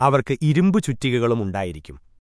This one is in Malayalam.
അവർക്ക് ഇരുമ്പു ചുറ്റികകളും ഉണ്ടായിരിക്കും.